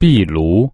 壁炉